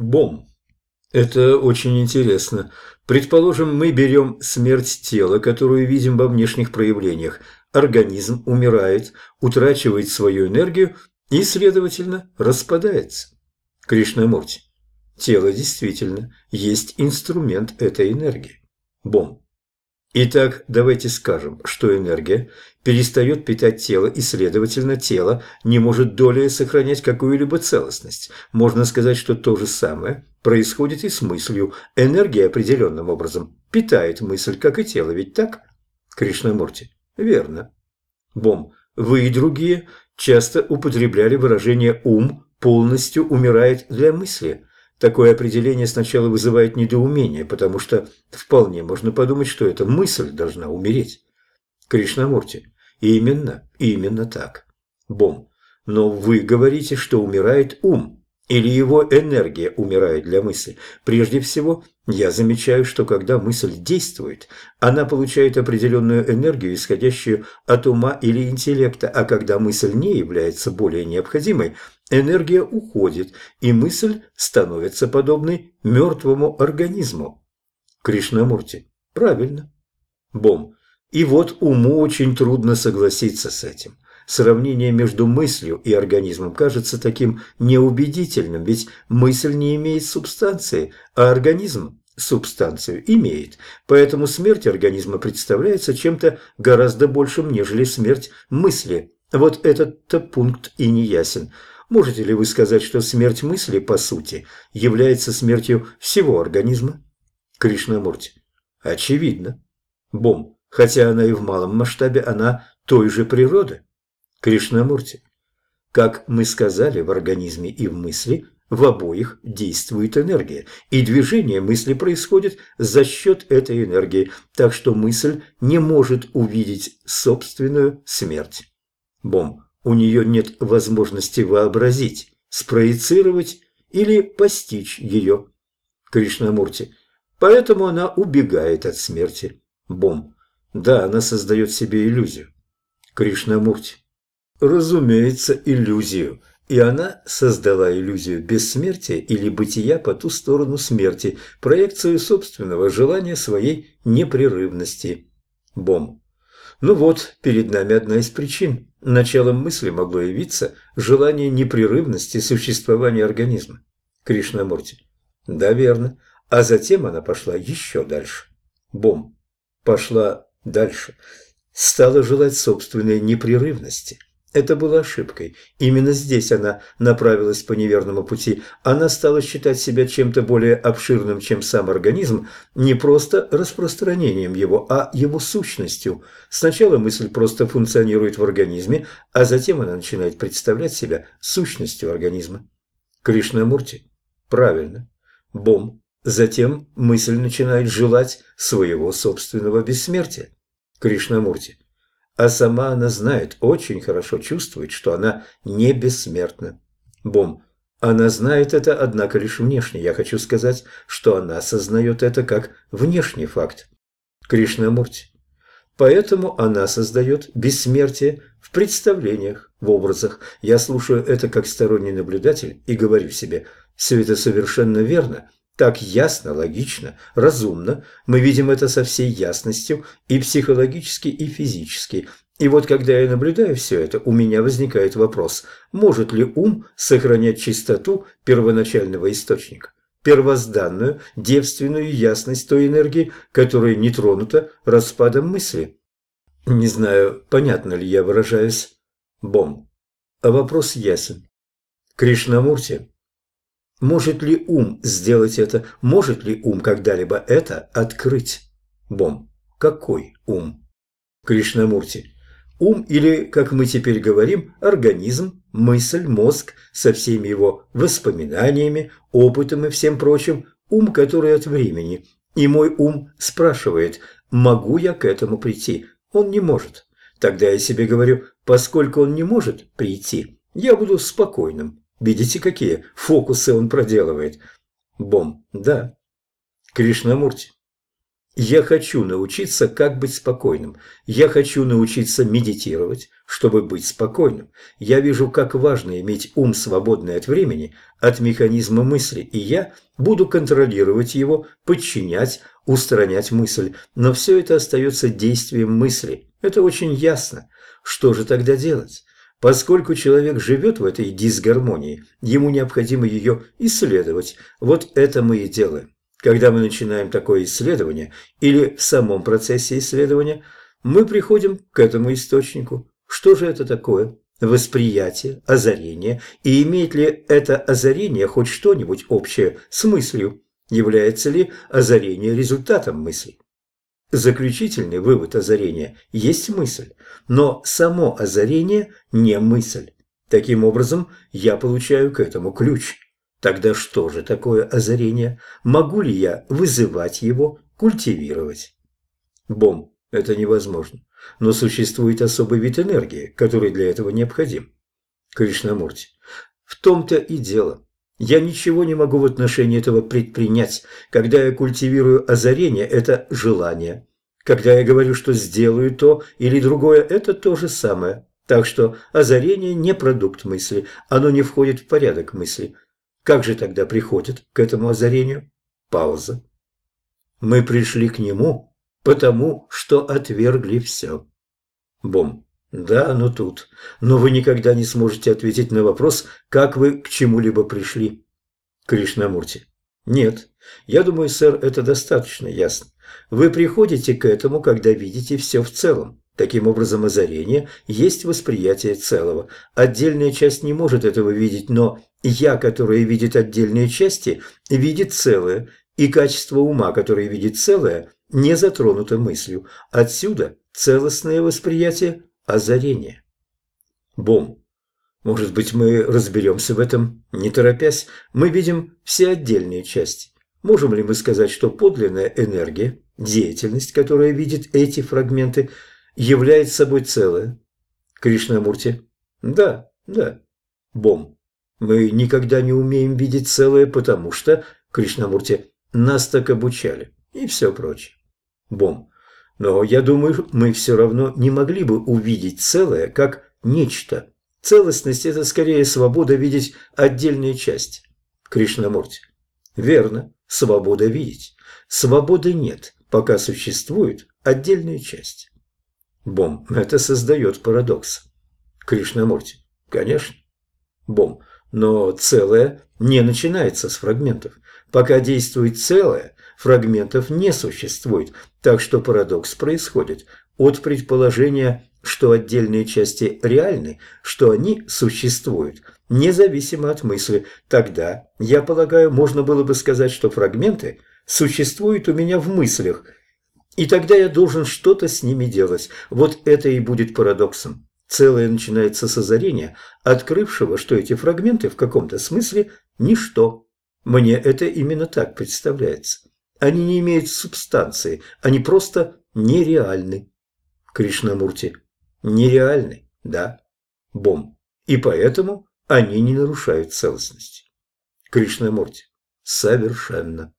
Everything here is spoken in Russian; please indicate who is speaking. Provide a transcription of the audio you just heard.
Speaker 1: Бом. Это очень интересно. Предположим, мы берем смерть тела, которую видим во внешних проявлениях. Организм умирает, утрачивает свою энергию и, следовательно, распадается. Кришнамурти. Тело действительно есть инструмент этой энергии. Бом. Итак, давайте скажем, что энергия перестает питать тело, и, следовательно, тело не может долей сохранять какую-либо целостность. Можно сказать, что то же самое происходит и с мыслью. Энергия определенным образом питает мысль, как и тело, ведь так? Кришнамурти. Верно. Бом. Вы и другие часто употребляли выражение «ум полностью умирает для мысли». Такое определение сначала вызывает недоумение, потому что вполне можно подумать, что эта мысль должна умереть. Кришнамурти. Именно, именно так. Бом. Но вы говорите, что умирает ум, или его энергия умирает для мысли. Прежде всего, я замечаю, что когда мысль действует, она получает определенную энергию, исходящую от ума или интеллекта, а когда мысль не является более необходимой, энергия уходит, и мысль становится подобной мертвому организму. Кришнамурти. Правильно. Бом. И вот уму очень трудно согласиться с этим. Сравнение между мыслью и организмом кажется таким неубедительным, ведь мысль не имеет субстанции, а организм субстанцию имеет. Поэтому смерть организма представляется чем-то гораздо большим, нежели смерть мысли. Вот этот-то пункт и не ясен. Можете ли вы сказать, что смерть мысли, по сути, является смертью всего организма? Кришнамурти. Очевидно. Бом. Хотя она и в малом масштабе, она той же природы. Кришнамурти. Как мы сказали, в организме и в мысли в обоих действует энергия, и движение мысли происходит за счет этой энергии, так что мысль не может увидеть собственную смерть. Бом у нее нет возможности вообразить, спроецировать или постичь ее. Кришнамурти. Поэтому она убегает от смерти. Бом. Да, она создает себе иллюзию. Кришнамурти. Разумеется, иллюзию. И она создала иллюзию бессмертия или бытия по ту сторону смерти, проекцию собственного желания своей непрерывности. Бом. Ну вот, перед нами одна из причин. Началом мысли могло явиться желание непрерывности существования организма. Кришнамурти. Да, верно. А затем она пошла еще дальше. Бом. Пошла дальше. Стала желать собственной непрерывности – это было ошибкой. Именно здесь она направилась по неверному пути. Она стала считать себя чем-то более обширным, чем сам организм, не просто распространением его, а его сущностью. Сначала мысль просто функционирует в организме, а затем она начинает представлять себя сущностью организма. Кришнамурти. Правильно. Бом. Затем мысль начинает желать своего собственного бессмертия. Кришнамурти а сама она знает, очень хорошо чувствует, что она не бессмертна. Бом. Она знает это, однако лишь внешне. Я хочу сказать, что она осознает это как внешний факт. Кришнамурти. Поэтому она создает бессмертие в представлениях, в образах. Я слушаю это как сторонний наблюдатель и говорю себе, все это совершенно верно, так ясно, логично, разумно, мы видим это со всей ясностью и психологически, и физически. И вот когда я наблюдаю все это, у меня возникает вопрос, может ли ум сохранять чистоту первоначального источника? первозданную, девственную ясность той энергии, которая не тронута распадом мысли. Не знаю, понятно ли я выражаюсь. Бом. А вопрос ясен. Кришнамурти может ли ум сделать это? Может ли ум когда-либо это открыть? Бом. Какой ум? Кришнамурти. Ум или, как мы теперь говорим, организм, мысль, мозг со всеми его воспоминаниями, опытом и всем прочим, ум, который от времени. И мой ум спрашивает, могу я к этому прийти? Он не может. Тогда я себе говорю, поскольку он не может прийти, я буду спокойным, Видите, какие фокусы он проделывает? Бом. Да. Кришнамурти. Я хочу научиться, как быть спокойным. Я хочу научиться медитировать, чтобы быть спокойным. Я вижу, как важно иметь ум, свободный от времени, от механизма мысли, и я буду контролировать его, подчинять, устранять мысль. Но все это остается действием мысли. Это очень ясно. Что же тогда делать? Поскольку человек живет в этой дисгармонии, ему необходимо ее исследовать. Вот это мы и делаем. Когда мы начинаем такое исследование, или в самом процессе исследования, мы приходим к этому источнику. Что же это такое? Восприятие, озарение. И имеет ли это озарение хоть что-нибудь общее с мыслью? Является ли озарение результатом мысли? Заключительный вывод озарения есть мысль, но само озарение не мысль. Таким образом, я получаю к этому ключ. Тогда что же такое озарение? Могу ли я вызывать его, культивировать? Бом, это невозможно. Но существует особый вид энергии, который для этого необходим. Кришнамурти, в том-то и дело. Я ничего не могу в отношении этого предпринять. Когда я культивирую озарение, это желание. Когда я говорю, что сделаю то или другое, это то же самое. Так что озарение не продукт мысли, оно не входит в порядок мысли. Как же тогда приходит к этому озарению? Пауза. Мы пришли к нему, потому что отвергли все. Бом. Да, но тут. Но вы никогда не сможете ответить на вопрос, как вы к чему-либо пришли. Кришнамурти. Нет. Я думаю, сэр, это достаточно ясно. Вы приходите к этому, когда видите все в целом. Таким образом, озарение есть восприятие целого. Отдельная часть не может этого видеть, но «я», которое видит отдельные части, видит целое, и качество ума, которое видит целое, не затронуто мыслью. Отсюда целостное восприятие озарение. Бом. Может быть, мы разберемся в этом, не торопясь. Мы видим все отдельные части. Можем ли мы сказать, что подлинная энергия, деятельность, которая видит эти фрагменты, является собой целое? Кришнамурти. Да, да. Бом. Мы никогда не умеем видеть целое, потому что, Кришнамурти, нас так обучали. И все прочее. Бом. Но я думаю, мы все равно не могли бы увидеть целое как нечто. Целостность – это скорее свобода видеть отдельные части. Кришнамурти. Верно, свобода видеть. Свободы нет, пока существуют отдельные части. Бом, это создает парадокс. Кришнамурти. Конечно. Бом, но целое не начинается с фрагментов. Пока действует целое, фрагментов не существует, так что парадокс происходит от предположения, что отдельные части реальны, что они существуют, независимо от мысли. Тогда, я полагаю, можно было бы сказать, что фрагменты существуют у меня в мыслях, и тогда я должен что-то с ними делать. Вот это и будет парадоксом. Целое начинается с озарения, открывшего, что эти фрагменты в каком-то смысле – ничто. Мне это именно так представляется. Они не имеют субстанции, они просто нереальны. Кришнамурти. Нереальны, да. Бом. И поэтому они не нарушают целостности. Кришнамурти. Совершенно.